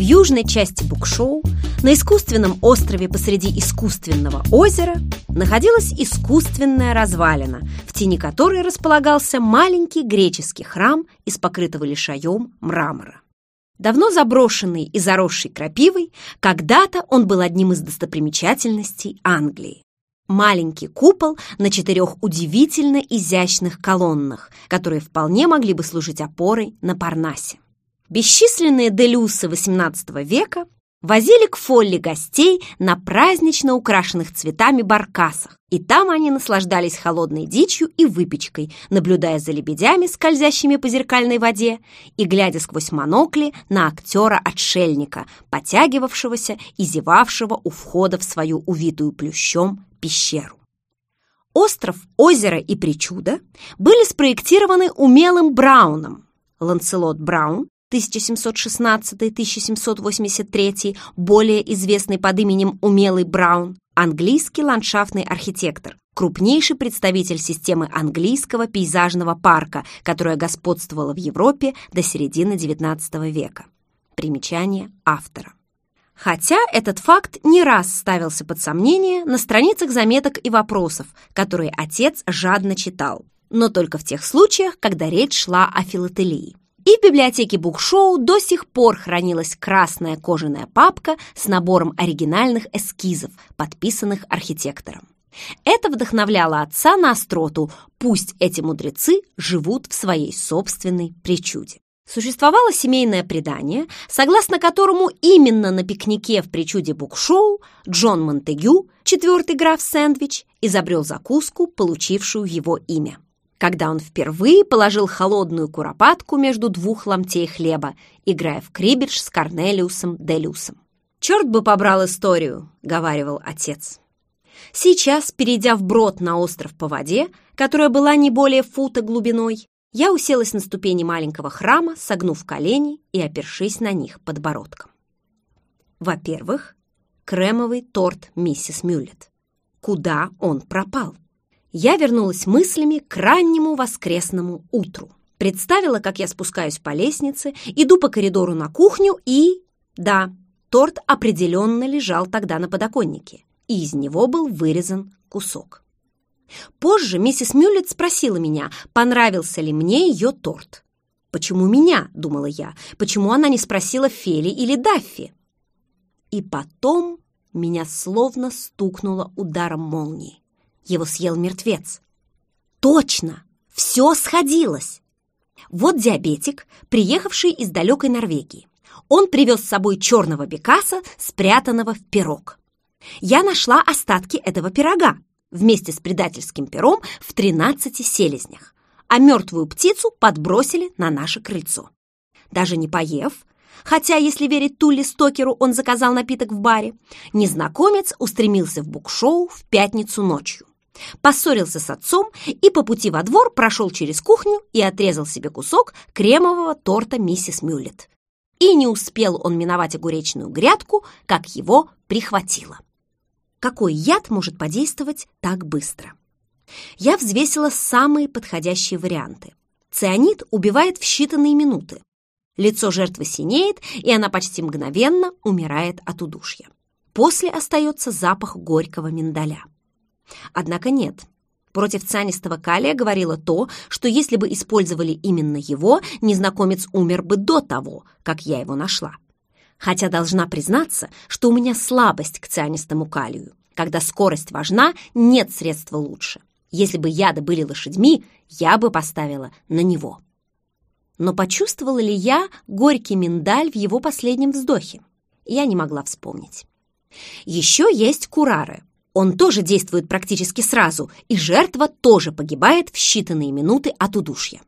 южной части Букшоу, на искусственном острове посреди искусственного озера, находилась искусственная развалина, в тени которой располагался маленький греческий храм из покрытого лишаем мрамора. Давно заброшенный и заросший крапивой, когда-то он был одним из достопримечательностей Англии. Маленький купол на четырех удивительно изящных колоннах, которые вполне могли бы служить опорой на Парнасе. Бесчисленные делюсы XVIII века возили к Фолли гостей на празднично украшенных цветами баркасах, и там они наслаждались холодной дичью и выпечкой, наблюдая за лебедями, скользящими по зеркальной воде, и глядя сквозь монокли на актера-отшельника, потягивавшегося и зевавшего у входа в свою увитую плющом пещеру. Остров, озеро и причуда были спроектированы умелым Брауном. Ланцелот Браун 1716-1783, более известный под именем Умелый Браун, английский ландшафтный архитектор, крупнейший представитель системы английского пейзажного парка, которая господствовала в Европе до середины XIX века. Примечание автора. Хотя этот факт не раз ставился под сомнение на страницах заметок и вопросов, которые отец жадно читал, но только в тех случаях, когда речь шла о филателии. И в библиотеке Букшоу до сих пор хранилась красная кожаная папка с набором оригинальных эскизов, подписанных архитектором. Это вдохновляло отца на остроту «Пусть эти мудрецы живут в своей собственной причуде». Существовало семейное предание, согласно которому именно на пикнике в причуде Букшоу Джон Монтегю, четвертый граф Сэндвич, изобрел закуску, получившую его имя когда он впервые положил холодную куропатку между двух ломтей хлеба, играя в крибидж с Корнелиусом Делюсом. «Черт бы побрал историю», — говаривал отец. Сейчас, перейдя вброд на остров по воде, которая была не более фута глубиной, я уселась на ступени маленького храма, согнув колени и опершись на них подбородком. Во-первых, кремовый торт миссис Мюллет. Куда он пропал? Я вернулась мыслями к раннему воскресному утру. Представила, как я спускаюсь по лестнице, иду по коридору на кухню и... Да, торт определенно лежал тогда на подоконнике, и из него был вырезан кусок. Позже миссис Мюллет спросила меня, понравился ли мне ее торт. «Почему меня?» — думала я. «Почему она не спросила Фели или Даффи?» И потом меня словно стукнуло ударом молнии. Его съел мертвец. Точно! Все сходилось! Вот диабетик, приехавший из далекой Норвегии. Он привез с собой черного бекаса, спрятанного в пирог. Я нашла остатки этого пирога вместе с предательским пером в 13 селезнях, а мертвую птицу подбросили на наше крыльцо. Даже не поев, хотя, если верить Тулли Стокеру, он заказал напиток в баре, незнакомец устремился в букшоу в пятницу ночью поссорился с отцом и по пути во двор прошел через кухню и отрезал себе кусок кремового торта миссис Мюллет. И не успел он миновать огуречную грядку, как его прихватило. Какой яд может подействовать так быстро? Я взвесила самые подходящие варианты. Цианид убивает в считанные минуты. Лицо жертвы синеет, и она почти мгновенно умирает от удушья. После остается запах горького миндаля. Однако нет. Против цианистого калия говорило то, что если бы использовали именно его, незнакомец умер бы до того, как я его нашла. Хотя должна признаться, что у меня слабость к цианистому калию. Когда скорость важна, нет средства лучше. Если бы яды были лошадьми, я бы поставила на него. Но почувствовала ли я горький миндаль в его последнем вздохе? Я не могла вспомнить. Еще есть курары, он тоже действует практически сразу, и жертва тоже погибает в считанные минуты от удушья.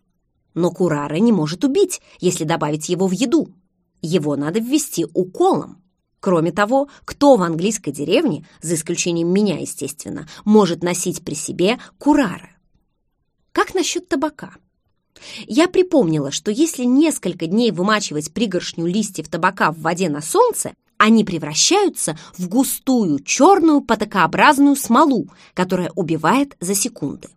Но Курара не может убить, если добавить его в еду. Его надо ввести уколом. Кроме того, кто в английской деревне, за исключением меня, естественно, может носить при себе курары? Как насчет табака? Я припомнила, что если несколько дней вымачивать пригоршню листьев табака в воде на солнце, они превращаются в густую черную потокообразную смолу, которая убивает за секунды.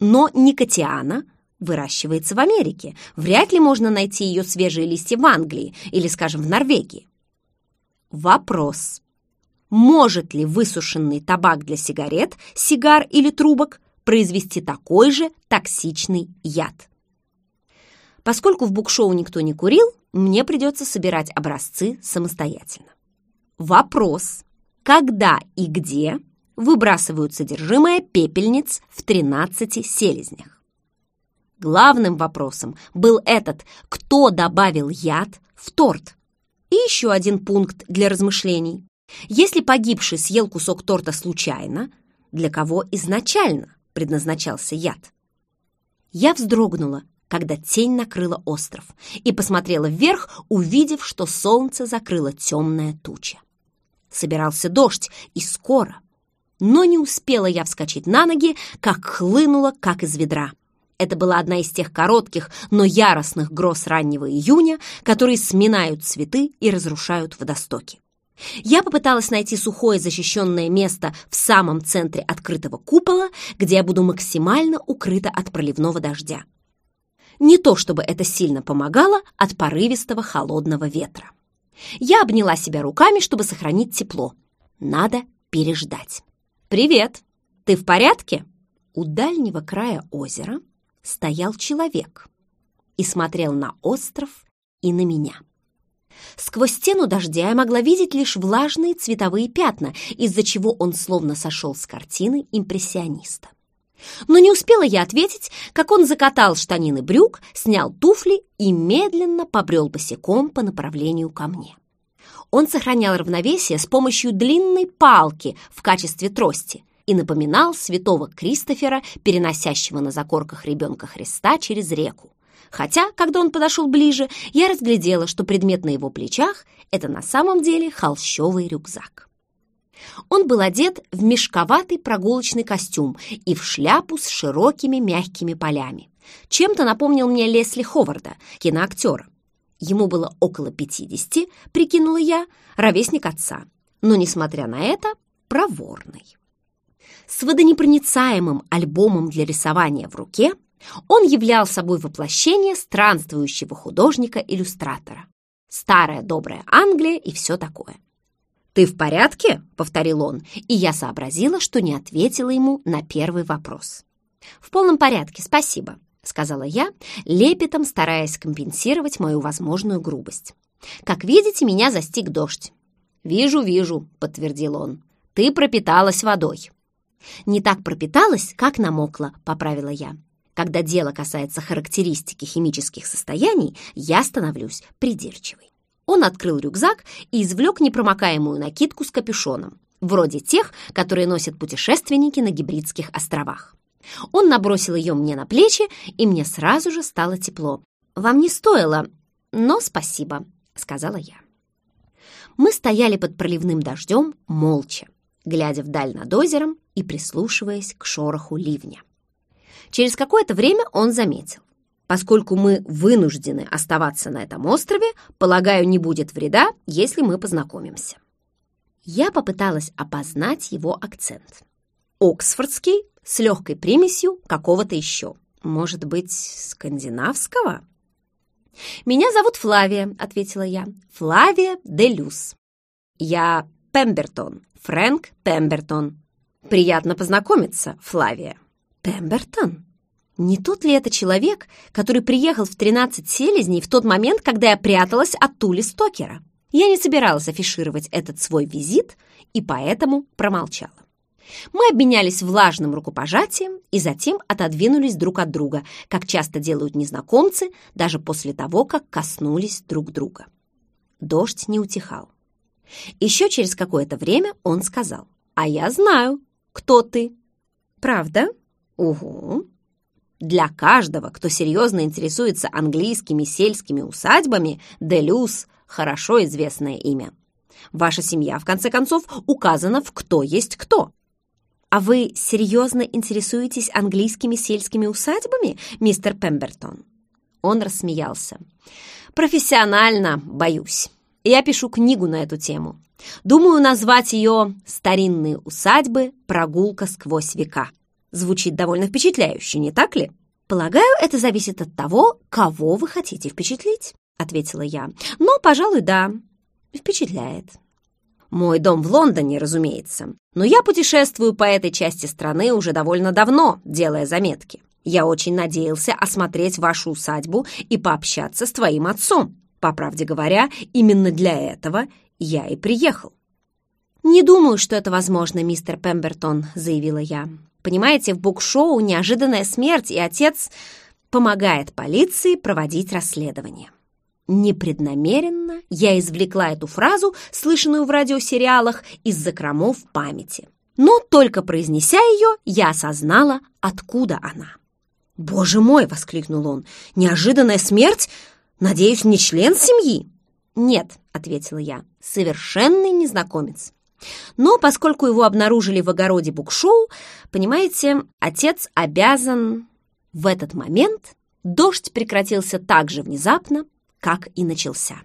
Но никотиана выращивается в Америке. Вряд ли можно найти ее свежие листья в Англии или, скажем, в Норвегии. Вопрос. Может ли высушенный табак для сигарет, сигар или трубок произвести такой же токсичный яд? Поскольку в букшоу никто не курил, мне придется собирать образцы самостоятельно. Вопрос. Когда и где выбрасывают содержимое пепельниц в 13 селезнях? Главным вопросом был этот, кто добавил яд в торт. И еще один пункт для размышлений. Если погибший съел кусок торта случайно, для кого изначально предназначался яд? Я вздрогнула, когда тень накрыла остров, и посмотрела вверх, увидев, что солнце закрыло темная туча. Собирался дождь, и скоро. Но не успела я вскочить на ноги, как хлынула, как из ведра. Это была одна из тех коротких, но яростных гроз раннего июня, которые сминают цветы и разрушают водостоки. Я попыталась найти сухое защищенное место в самом центре открытого купола, где я буду максимально укрыта от проливного дождя. Не то чтобы это сильно помогало от порывистого холодного ветра. Я обняла себя руками, чтобы сохранить тепло. Надо переждать. «Привет! Ты в порядке?» У дальнего края озера стоял человек и смотрел на остров и на меня. Сквозь стену дождя я могла видеть лишь влажные цветовые пятна, из-за чего он словно сошел с картины импрессиониста. Но не успела я ответить, как он закатал штанины брюк, снял туфли и медленно побрел босиком по направлению ко мне. Он сохранял равновесие с помощью длинной палки в качестве трости и напоминал святого Кристофера, переносящего на закорках ребенка Христа через реку. Хотя, когда он подошел ближе, я разглядела, что предмет на его плечах — это на самом деле холщовый рюкзак. Он был одет в мешковатый прогулочный костюм и в шляпу с широкими мягкими полями. Чем-то напомнил мне Лесли Ховарда, киноактера. Ему было около 50, прикинула я, ровесник отца, но, несмотря на это, проворный. С водонепроницаемым альбомом для рисования в руке он являл собой воплощение странствующего художника-иллюстратора. Старая добрая Англия и все такое. «Ты в порядке?» — повторил он, и я сообразила, что не ответила ему на первый вопрос. «В полном порядке, спасибо», — сказала я, лепетом стараясь компенсировать мою возможную грубость. «Как видите, меня застиг дождь». «Вижу, вижу», — подтвердил он. «Ты пропиталась водой». «Не так пропиталась, как намокла», — поправила я. Когда дело касается характеристики химических состояний, я становлюсь придирчивой. Он открыл рюкзак и извлек непромокаемую накидку с капюшоном, вроде тех, которые носят путешественники на гибридских островах. Он набросил ее мне на плечи, и мне сразу же стало тепло. «Вам не стоило, но спасибо», — сказала я. Мы стояли под проливным дождем молча, глядя вдаль над озером и прислушиваясь к шороху ливня. Через какое-то время он заметил. Поскольку мы вынуждены оставаться на этом острове, полагаю, не будет вреда, если мы познакомимся. Я попыталась опознать его акцент. Оксфордский с легкой примесью какого-то еще. Может быть, скандинавского? «Меня зовут Флавия», — ответила я. «Флавия де Люс». «Я Пембертон, Фрэнк Пембертон». «Приятно познакомиться, Флавия». Пембертон? Не тот ли это человек, который приехал в 13 селезней в тот момент, когда я пряталась от Тули Стокера? Я не собиралась афишировать этот свой визит и поэтому промолчала. Мы обменялись влажным рукопожатием и затем отодвинулись друг от друга, как часто делают незнакомцы, даже после того, как коснулись друг друга. Дождь не утихал. Еще через какое-то время он сказал, «А я знаю, кто ты». «Правда?» Угу. Для каждого, кто серьезно интересуется английскими сельскими усадьбами, Делюс – хорошо известное имя. Ваша семья, в конце концов, указана в «кто есть кто». «А вы серьезно интересуетесь английскими сельскими усадьбами, мистер Пембертон?» Он рассмеялся. «Профессионально, боюсь. Я пишу книгу на эту тему. Думаю назвать ее «Старинные усадьбы. Прогулка сквозь века». Звучит довольно впечатляюще, не так ли? Полагаю, это зависит от того, кого вы хотите впечатлить, ответила я. Но, пожалуй, да, впечатляет. Мой дом в Лондоне, разумеется. Но я путешествую по этой части страны уже довольно давно, делая заметки. Я очень надеялся осмотреть вашу усадьбу и пообщаться с твоим отцом. По правде говоря, именно для этого я и приехал. «Не думаю, что это возможно, мистер Пембертон», — заявила я. «Понимаете, в букшоу неожиданная смерть, и отец помогает полиции проводить расследование». Непреднамеренно я извлекла эту фразу, слышанную в радиосериалах, из закромов памяти. Но только произнеся ее, я осознала, откуда она. «Боже мой!» — воскликнул он. «Неожиданная смерть? Надеюсь, не член семьи?» «Нет», — ответила я, — «совершенный незнакомец». Но поскольку его обнаружили в огороде букшоу, понимаете, отец обязан... В этот момент дождь прекратился так же внезапно, как и начался.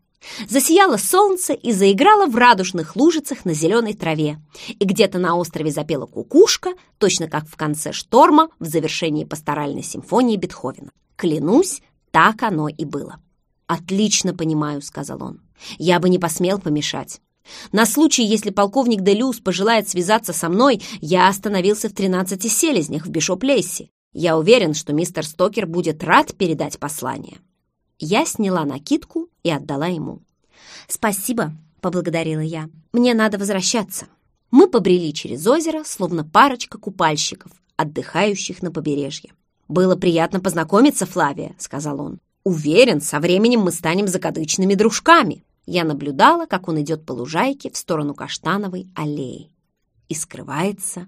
Засияло солнце и заиграло в радужных лужицах на зеленой траве. И где-то на острове запела кукушка, точно как в конце шторма в завершении пасторальной симфонии Бетховена. Клянусь, так оно и было. «Отлично понимаю», — сказал он. «Я бы не посмел помешать. На случай, если полковник Делюс пожелает связаться со мной, я остановился в тринадцати селезнях в Бишоп-Лесси. Я уверен, что мистер Стокер будет рад передать послание». Я сняла накидку и отдала ему. «Спасибо», — поблагодарила я. «Мне надо возвращаться». Мы побрели через озеро, словно парочка купальщиков, отдыхающих на побережье. «Было приятно познакомиться, Флавия», — сказал он. «Уверен, со временем мы станем закадычными дружками». Я наблюдала, как он идет по лужайке в сторону Каштановой аллеи и скрывается